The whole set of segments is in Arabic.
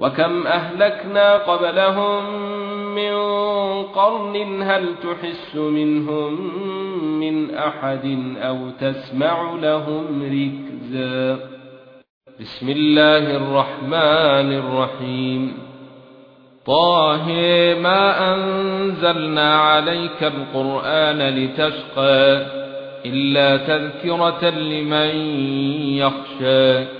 وكم اهلكنا قبلهم من قرن هل تحس منهم من احد أو تسمع لهم ركزا بسم الله الرحمن الرحيم طه ما انزلنا عليك القران لتشقى الا تذكرة لمن يخشى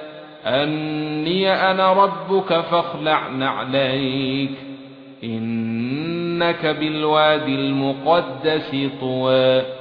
أني أنا ربك فاخلع نعليك. إنك بالوادي المقدس طوى.